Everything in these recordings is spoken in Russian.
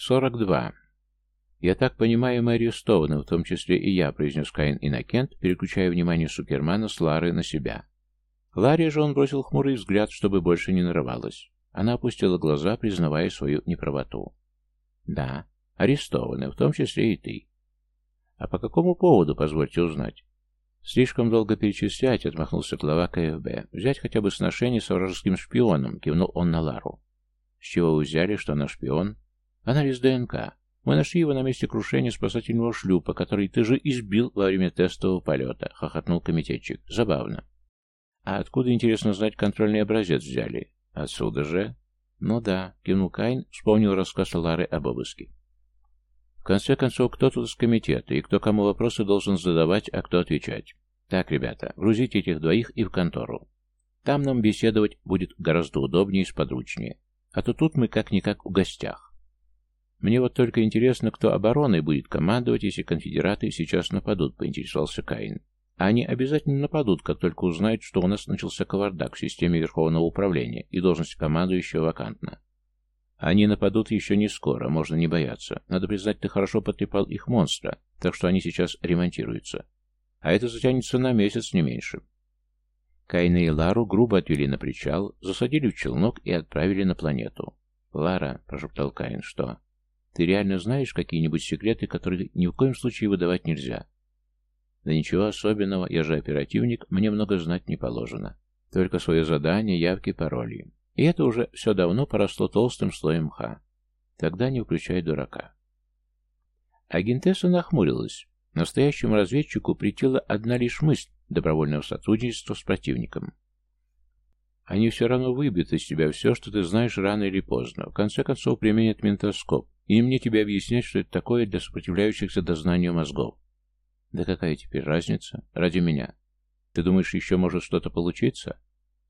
Сорок два. «Я так понимаю, мы арестованы, в том числе и я», — произнес Каин Иннокент, переключая внимание Супермана с Лары на себя. Ларе же он бросил хмурый взгляд, чтобы больше не нарывалась. Она опустила глаза, признавая свою неправоту. «Да, арестованы, в том числе и ты». «А по какому поводу, позвольте узнать?» «Слишком долго перечислять», — отмахнулся глава КФБ. «Взять хотя бы сношение с вражеским шпионом», — кивнул он на Лару. «С чего вы взяли, что она шпион?» «Анализ ДНК. Мы нашли его на месте крушения спасательного шлюпа, который ты же избил во время тестового полета», — хохотнул комитетчик. «Забавно». «А откуда, интересно знать, контрольный образец взяли?» «Отсюда же?» «Ну да», — кивнул Кайн, вспомнил рассказ Лары об обыске. В конце концов, кто тут из комитета, и кто кому вопросы должен задавать, а кто отвечать? Так, ребята, грузите этих двоих и в контору. Там нам беседовать будет гораздо удобнее и сподручнее. А то тут мы как-никак в гостях. «Мне вот только интересно, кто обороной будет командовать, если конфедераты сейчас нападут», — поинтересовался Каин. «А они обязательно нападут, как только узнают, что у нас начался кавардак в системе Верховного Управления, и должность командующего вакантна. Они нападут еще не скоро, можно не бояться. Надо признать, ты хорошо потрепал их монстра, так что они сейчас ремонтируются. А это затянется на месяц, не меньше». Кайна и Лару грубо отвели на причал, засадили в челнок и отправили на планету. «Лара», — прошептал Каин, — «что?» Ты реально знаешь какие-нибудь секреты, которые ни в коем случае выдавать нельзя? Да ничего особенного, я же оперативник, мне много знать не положено. Только свое задание, явки, пароли. И это уже все давно поросло толстым слоем мха. Тогда не включай дурака. Агентесса нахмурилась. Настоящему разведчику притила одна лишь мысль добровольного сотрудничества с противником. Они все равно выбьют из тебя все, что ты знаешь рано или поздно. В конце концов применят ментоскоп, и мне тебе объяснять, что это такое для сопротивляющихся дознанию мозгов. Да какая теперь разница? Ради меня. Ты думаешь, еще может что-то получиться?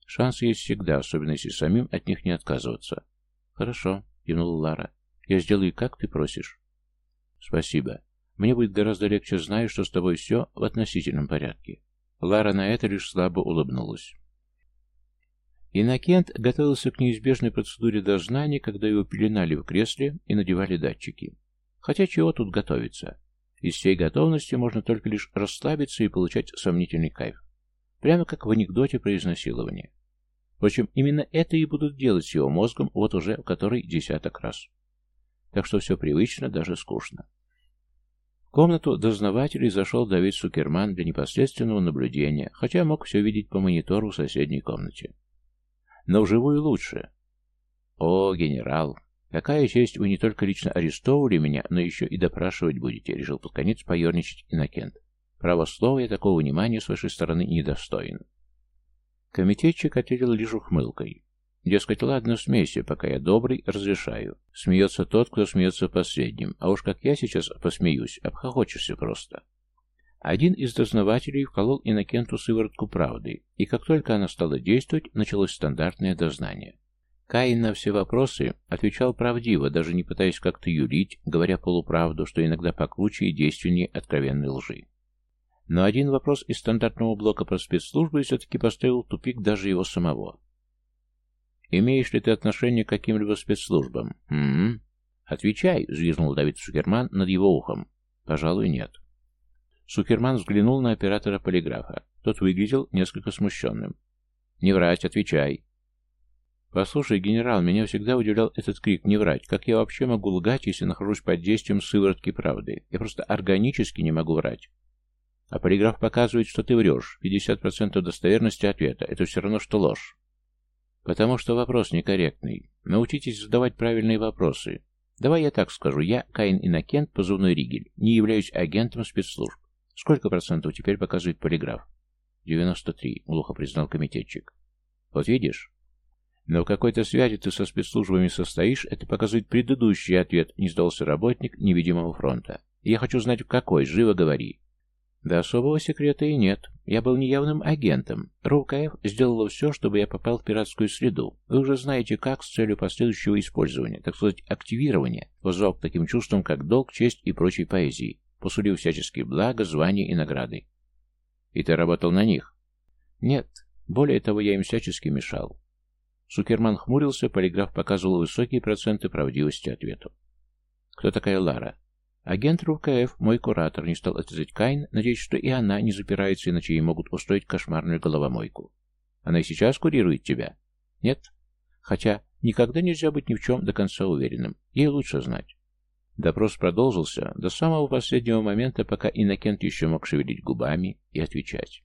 Шанс есть всегда, особенно если самим от них не отказываться. Хорошо, кивнула Лара. Я сделаю, как ты просишь. Спасибо. Мне будет гораздо легче, зная, что с тобой все в относительном порядке. Лара на это лишь слабо улыбнулась. Иннокент готовился к неизбежной процедуре дознания, когда его пеленали в кресле и надевали датчики. Хотя чего тут готовиться? Из всей готовности можно только лишь расслабиться и получать сомнительный кайф. Прямо как в анекдоте про изнасилование. Впрочем, именно это и будут делать с его мозгом вот уже в который десяток раз. Так что все привычно, даже скучно. В комнату дознавателей зашел Давид Сукерман для непосредственного наблюдения, хотя мог все видеть по монитору в соседней комнате но вживую лучше. О, генерал, какая честь, вы не только лично арестовывали меня, но еще и допрашивать будете, решил под конец поерничать Иннокент. Право слова я такого внимания с вашей стороны недостоин. Комитетчик ответил лишь ухмылкой. Дескать, ладно, смейся, пока я добрый, разрешаю. Смеется тот, кто смеется последним, а уж как я сейчас посмеюсь, обхохочешься просто. Один из дознавателей вколол Иннокенту сыворотку правды, и как только она стала действовать, началось стандартное дознание. Каин на все вопросы отвечал правдиво, даже не пытаясь как-то юлить, говоря полуправду, что иногда покруче и действеннее откровенной лжи. Но один вопрос из стандартного блока про спецслужбы все-таки поставил тупик даже его самого. «Имеешь ли ты отношение к каким-либо спецслужбам?» «М-м-м». «Отвечай», — взвизгнул Давид Шукерман над его ухом. «Пожалуй, нет». Суперман взглянул на оператора полиграфа. Тот выглядел несколько смущенным. «Не врать, отвечай!» «Послушай, генерал, меня всегда удивлял этот крик «не врать». Как я вообще могу лгать, если нахожусь под действием сыворотки правды? Я просто органически не могу врать. А полиграф показывает, что ты врешь. 50% достоверности ответа. Это все равно, что ложь. Потому что вопрос некорректный. Научитесь задавать правильные вопросы. Давай я так скажу. Я, Каин Иннокент, позывной Ригель, не являюсь агентом спецслужб. Сколько процентов теперь показывает полиграф? 93, глухо признал комитетчик. Вот видишь? Но в какой-то связи ты со спецслужбами состоишь, это показывает предыдущий ответ, не сдался работник невидимого фронта. Я хочу знать, в какой, живо говори. Да особого секрета и нет. Я был неявным агентом. РУКФ сделала все, чтобы я попал в пиратскую среду. Вы уже знаете, как с целью последующего использования, так сказать, активирования, вызвал к таким чувствам, как долг, честь и прочей поэзии посулил всяческие блага, звания и награды. И ты работал на них? Нет. Более того, я им всячески мешал. Сукерман хмурился, полиграф показывал высокие проценты правдивости ответов. Кто такая Лара? Агент РУКФ, мой куратор, не стал отрезать Кайн, надеясь, что и она не запирается, иначе ей могут устроить кошмарную головомойку. Она и сейчас курирует тебя? Нет? Хотя никогда нельзя быть ни в чем до конца уверенным. Ей лучше знать. Допрос продолжился до самого последнего момента, пока Иннокент еще мог шевелить губами и отвечать.